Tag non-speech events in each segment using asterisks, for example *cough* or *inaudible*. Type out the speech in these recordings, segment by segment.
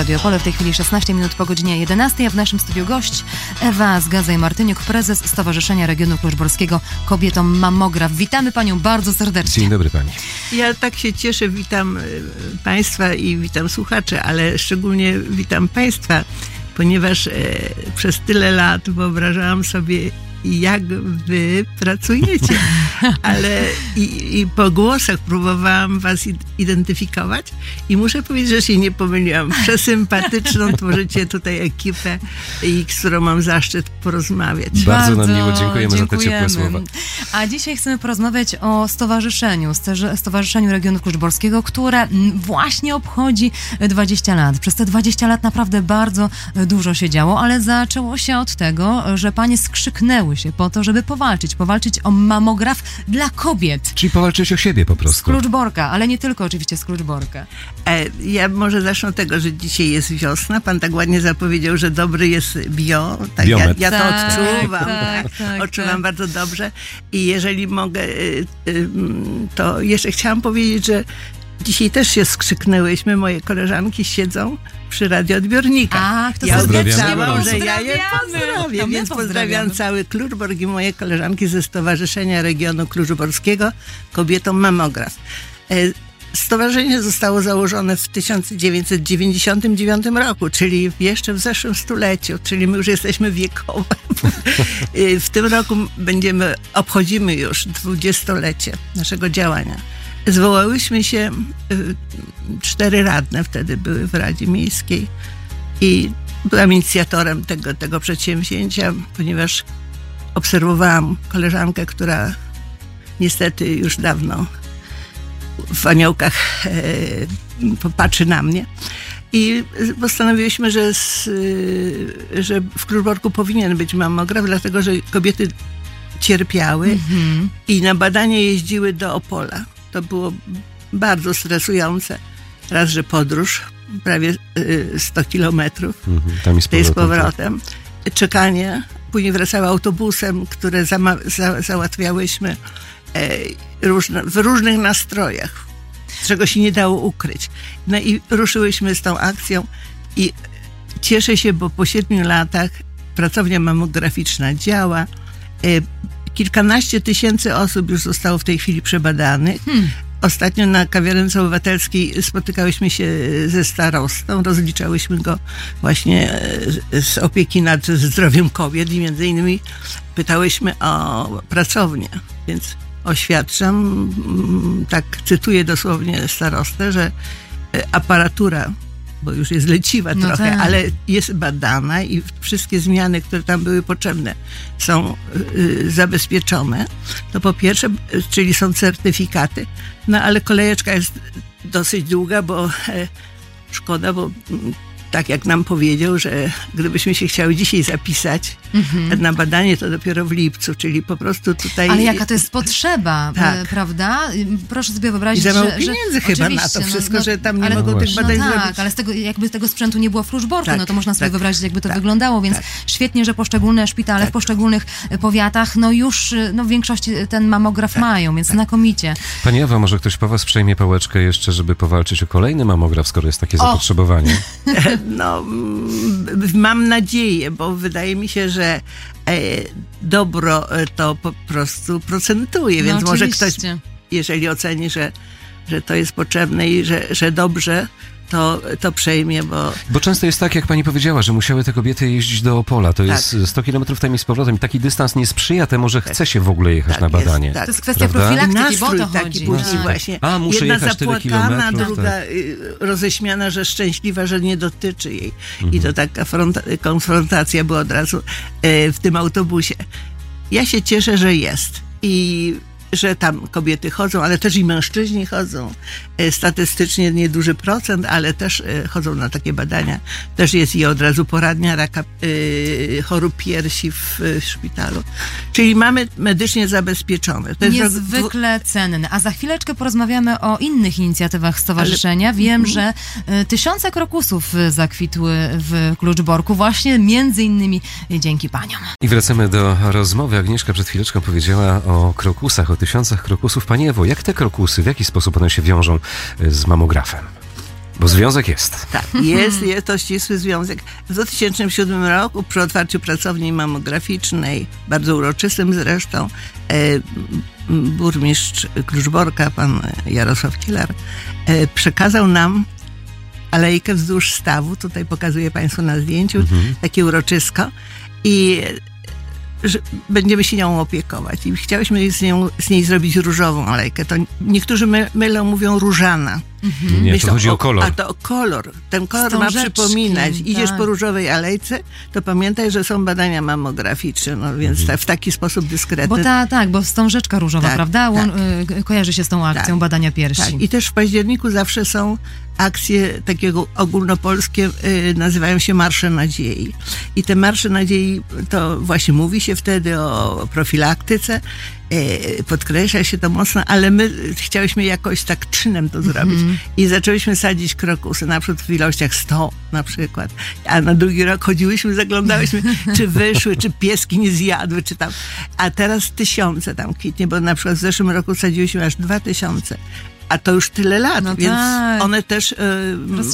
Radio Opole. W tej chwili 16 minut po godzinie 11, a w naszym studiu gość Ewa Zgadzaj-Martyniuk, prezes Stowarzyszenia Regionu Kluczborskiego Kobietom Mamograf. Witamy Panią bardzo serdecznie. Dzień dobry Pani. Ja tak się cieszę, witam e, Państwa i witam słuchaczy, ale szczególnie witam Państwa, ponieważ e, przez tyle lat wyobrażałam sobie, jak wy pracujecie. *laughs* Ale i, i, po głosach próbowałam was identyfikować i muszę powiedzieć, że się nie pomyliłam. Przesympatyczną tworzycie tutaj ekipę, i z którą mam zaszczyt porozmawiać. Bardzo, Bardzo nam miło dziękujemy, dziękujemy, za te ciepłe słowa. A dzisiaj chcemy porozmawiać o stowarzyszeniu, Stowarzyszeniu Regionu Kluczborskiego, które właśnie obchodzi 20 lat. Przez te 20 lat naprawdę bardzo dużo się działo, ale zaczęło się od tego, że panie skrzyknęły się po to, żeby powalczyć. Powalczyć o mamograf dla kobiet. Czyli powalczyć o siebie po prostu. Skluczborka, ale nie tylko oczywiście Skluczborka. E, ja może zacznę od tego, że dzisiaj jest wiosna. Pan tak ładnie zapowiedział, że dobry jest bio. Tak, ja, ja, to tak, odczuwam. Tak, tak, tak odczuwam tak. bardzo dobrze. I jeżeli mogę, y, y, to jeszcze chciałam powiedzieć, że Dzisiaj też się skrzyknęłyśmy, moje koleżanki siedzą przy radioodbiornikach. Ach, to ja obiecałam, że ja je pozdrowię, więc pozdrawiam cały Kluczborg i moje koleżanki ze Stowarzyszenia Regionu Kluczborskiego Kobietom Mamograf. E, stowarzyszenie zostało założone w 1999 roku, czyli jeszcze w zeszłym stuleciu, czyli my już jesteśmy wiekowe. *laughs* W tym roku będziemy, obchodzimy już dwudziestolecie naszego działania. Zwołałyśmy się, y, cztery radne wtedy były w Radzie Miejskiej i byłam inicjatorem tego, tego przedsięwzięcia, ponieważ obserwowałam koleżankę, która niestety już dawno w aniołkach e, popatrzy na mnie. I postanowiłyśmy, że, z, y, że w Kluczborku powinien być mamograf, dlatego że kobiety cierpiały mm -hmm. i na badanie jeździły do Opola. To było bardzo stresujące. Raz, że podróż, prawie 100 y, kilometrów, mhm, tam powrotem. Z powrotem. Czekanie, później wracały autobusem, które za, załatwiałyśmy e, różne, w różnych nastrojach, czego się nie dało ukryć. No i ruszyłyśmy z tą akcją i cieszę się, bo po siedmiu latach pracownia mamograficzna działa. E, Kilkanaście tysięcy osób już zostało w tej chwili przebadanych. Hmm. Ostatnio na kawiarence obywatelskiej spotykałyśmy się ze starostą, rozliczałyśmy go właśnie e, z opieki nad zdrowiem kobiet i między innymi pytałyśmy o pracownię, więc oświadczam, mm, tak cytuję dosłownie starostę, że e, aparatura bo już jest leciwa no trochę, tak. ale jest badana i wszystkie zmiany, które tam były potrzebne, są y, zabezpieczone. To po pierwsze, czyli są certyfikaty, no ale kolejeczka jest dosyć długa, bo e, szkoda, bo tak jak nam powiedział, że gdybyśmy się chciały dzisiaj zapisać mhm. na badanie, to dopiero w lipcu, czyli po prostu tutaj... Ale jaka to jest potrzeba, tak. E, prawda? Proszę sobie wyobrazić, I za mało że... pieniędzy że, chyba na to wszystko, no, no, że tam nie ale, mogą tych badań no tak, zrobić. ale z tego, jakby tego sprzętu nie było w Fluszborku, tak, no to można sobie tak, wyobrazić, jakby to tak, wyglądało, więc tak. świetnie, że poszczególne szpitale w tak. poszczególnych e, powiatach, no już no w większości ten mamograf mają, więc znakomicie. Pani Ewa, może ktoś po was przejmie pałeczkę jeszcze, żeby powalczyć o kolejny mamograf, skoro jest takie o. zapotrzebowanie? *laughs* No, mam nadzieję, bo wydaje mi się, że e, dobro e, to po prostu procentuje, więc no, może ktoś, jeżeli oceni, że, że to jest potrzebne i że, że dobrze, to, to przejmie, bo... Bo często jest tak, jak pani powiedziała, że musiały te kobiety jeździć do Opola. To tak. jest 100 kilometrów tam i z powrotem. Taki dystans nie sprzyja temu, że tak. chce się w ogóle jechać tak, na badanie. Jest, tak. To jest kwestia prawda? profilaktyki, bo to taki później właśnie. A, muszę Jedna jechać tyle kilometrów. druga tak. Y, roześmiana, że szczęśliwa, że nie dotyczy jej. Mhm. I to taka konfrontacja była od razu y, w tym autobusie. Ja się cieszę, że jest. I że tam kobiety chodzą, ale też i mężczyźni chodzą. E, statystycznie nieduży procent, ale też e, chodzą na takie badania. Też jest i od razu poradnia raka, e, chorób piersi w, w szpitalu. Czyli mamy medycznie zabezpieczone. To jest Niezwykle cenne. A za chwileczkę porozmawiamy o innych inicjatywach stowarzyszenia. Ale... Wiem, mhm. że tysiące krokusów zakwitły w Kluczborku właśnie między innymi dzięki paniom. I wracamy do rozmowy. Agnieszka przed chwileczką powiedziała o krokusach, o tysiącach krokusów. Pani Ewo, jak te krokusy, w jaki sposób one się wiążą e, z mamografem? Bo związek jest. Tak, jest, jest to ścisły związek. W 2007 roku przy otwarciu pracowni mamograficznej, bardzo uroczystym zresztą, e, burmistrz Kluczborka, pan Jarosław Kielar, e, przekazał nam alejkę wzdłuż stawu, tutaj pokazuję Państwu na zdjęciu, mhm. takie uroczysko i że będziemy się nią opiekować. I chciałyśmy z, nią, z niej zrobić różową alejkę. To niektórzy my, mylą, mówią różana. Mhm. Nie, Myślą, to chodzi o, o, kolor. A to o kolor. Ten kolor ma przypominać. Tak. Idziesz po różowej alejce, to pamiętaj, że są badania mammograficzne, no więc mhm. w taki sposób dyskretny. Bo ta, tak, bo wstążeczka różowa, tak, prawda? Tak. Y, kojarzy się z tą akcją tak, badania piersi. Tak. I też w październiku zawsze są akcje takiego ogólnopolskie, y, nazywają się Marsze Nadziei. I te Marsze Nadziei, to właśnie mówi się wtedy o profilaktyce, podkreśla się to mocno, ale my chciałyśmy jakoś tak czynem to zrobić. Mm -hmm. I zaczęłyśmy sadzić krokusy, na przykład w ilościach 100 na przykład. A na drugi rok chodziłyśmy, zaglądałyśmy, *laughs* czy wyszły, czy pieski nie zjadły, czy tam. A teraz tysiące tam kwitnie, bo na przykład w zeszłym roku sadziłyśmy aż dwa tysiące a to już tyle lat, no więc tak. one też,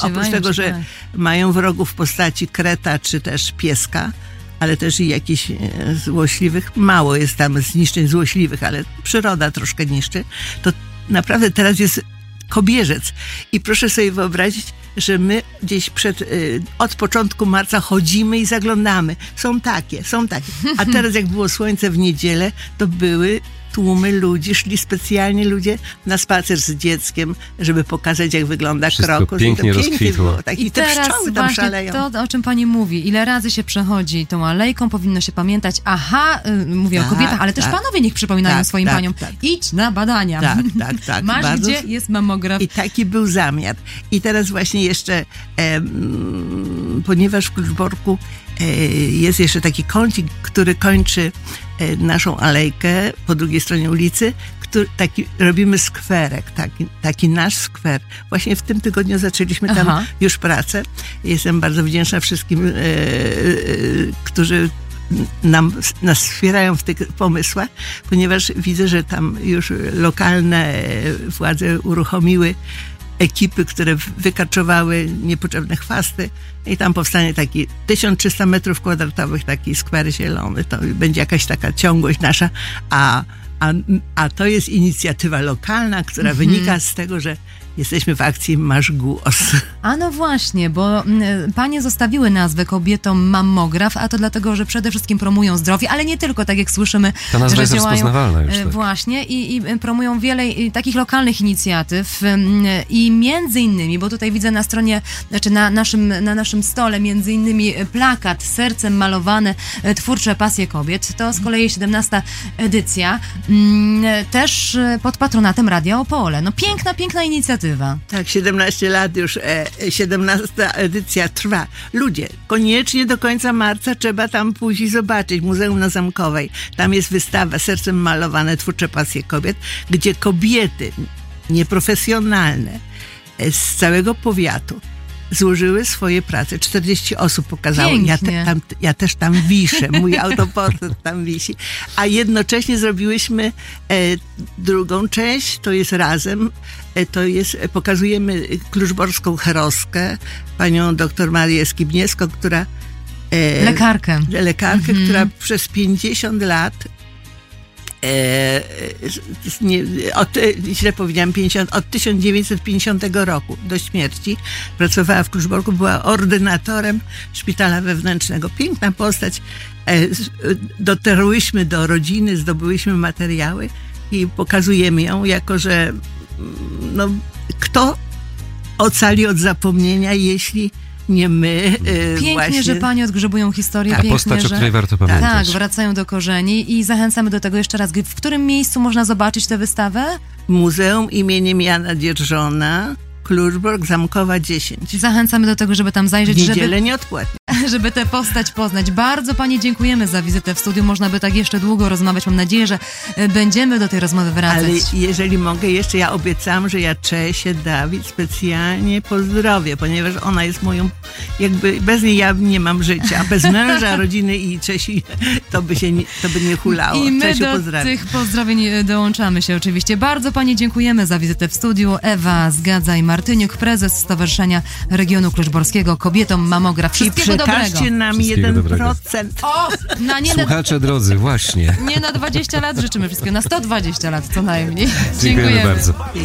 oprócz tego, że tak. mają wrogów w postaci kreta czy też pieska, ale też i jakichś e, złośliwych, mało jest tam zniszczeń złośliwych, ale przyroda troszkę niszczy, to naprawdę teraz jest kobierzec. I proszę sobie wyobrazić, że my gdzieś przed, y, od początku marca chodzimy i zaglądamy. Są takie, są takie. A *laughs* teraz jak było słońce w niedzielę, to były tłumy ludzi, szli specjalnie ludzie na spacer z dzieckiem, żeby pokazać, jak wygląda Wszystko krokus. pięknie I to pięknie było. Tak, I, I te pszczoły tam szaleją. to, o czym pani mówi, ile razy się przechodzi tą alejką, powinno się pamiętać, aha, y, mówię tak, o kobietach, ale tak, też panowie niech przypominają tak, swoim tak, paniom, tak. idź na badania. Tak, tak, tak. *laughs* Masz, bardzo... gdzie jest mamograf. I taki był zamiar. I teraz właśnie jeszcze, e, ponieważ w Kluczborku e, jest jeszcze taki kącik, który kończy E, naszą alejkę po drugiej stronie ulicy, który, taki, robimy skwerek, taki, taki nasz skwer. Właśnie w tym tygodniu zaczęliśmy tam Aha. już pracę. Jestem bardzo wdzięczna wszystkim, e, e, którzy nam, nas wspierają w tych pomysłach, ponieważ widzę, że tam już lokalne władze uruchomiły ekipy, które wykarczowały niepotrzebne chwasty i tam powstanie taki 1300 metrów kwadratowych, taki skwer zielony. To będzie jakaś taka ciągłość nasza, a, a, a to jest inicjatywa lokalna, która mhm. wynika z tego, że Jesteśmy w akcji Masz Głos. A no właśnie, bo mm, panie zostawiły nazwę kobietom mammograf, a to dlatego, że przede wszystkim promują zdrowie, ale nie tylko, tak jak słyszymy. Ta nazwa że jest działają, rozpoznawalna już. E, tak. Właśnie i, i promują wiele takich lokalnych inicjatyw mm, i między innymi, bo tutaj widzę na stronie, znaczy na naszym, na naszym stole między innymi plakat sercem malowane e, twórcze pasje kobiet. To z kolei 17 edycja, mm, też e, pod patronatem Radia Opole. No piękna, piękna inicjatywa Tak, 17 lat już, e, 17 edycja trwa. Ludzie, koniecznie do końca marca trzeba tam pójść i zobaczyć. Muzeum na Zamkowej. Tam jest wystawa Sercem malowane twórcze pasje kobiet, gdzie kobiety nieprofesjonalne e, z całego powiatu złożyły swoje prace. 40 osób pokazało. Ja, te, tam, ja, też tam wiszę, mój *laughs* autoportret tam wisi. A jednocześnie zrobiłyśmy e, drugą część, to jest razem, e, to jest, e, pokazujemy kluczborską heroskę, panią doktor Marię Skibniewską, która e, lekarkę. Lekarkę, mhm. która przez 50 lat nie, od, źle powiedziałam, 50, od 1950 roku do śmierci pracowała w Kluczborku, była ordynatorem szpitala wewnętrznego. Piękna postać. E, dotarłyśmy do rodziny, zdobyłyśmy materiały i pokazujemy ją, jako że mm, no, kto ocali od zapomnienia, jeśli nie my. Y, Pięknie, właśnie. że panie odgrzebują historię. Tak. Pięknie, postać, że... o której warto pamiętać. Tak, wracają do korzeni i zachęcamy do tego jeszcze raz. W którym miejscu można zobaczyć tę wystawę? Muzeum imieniem Jana Dzierżona, Kluczbork, Zamkowa 10. Zachęcamy do tego, żeby tam zajrzeć. W niedzielę żeby... nieodpłatnie. Żeby tę postać poznać. Bardzo Pani dziękujemy za wizytę w studiu. Można by tak jeszcze długo rozmawiać. Mam nadzieję, że e, będziemy do tej rozmowy wracać. Ale jeżeli mogę jeszcze, ja obiecałam, że ja Czesie Dawid specjalnie pozdrowię, ponieważ ona jest moją, jakby bez niej ja nie mam życia. Bez męża, *laughs* rodziny i Czesi to by się nie, to by nie hulało. I my Czesiu, do pozdrawiam. tych pozdrowień e, dołączamy się oczywiście. Bardzo Pani dziękujemy za wizytę w studiu. Ewa Zgadzaj Martyniuk, prezes Stowarzyszenia Regionu Kluczborskiego. Kobietom mamograf. I Wszystkiego przekażcie nam Wszystkiego 1%. dobrego. O, na nie na, Słuchacze drodzy, właśnie. nie na 20 lat życzymy wszystkiego, na 120 lat co najmniej. Dziękujemy bardzo. Dziękuję.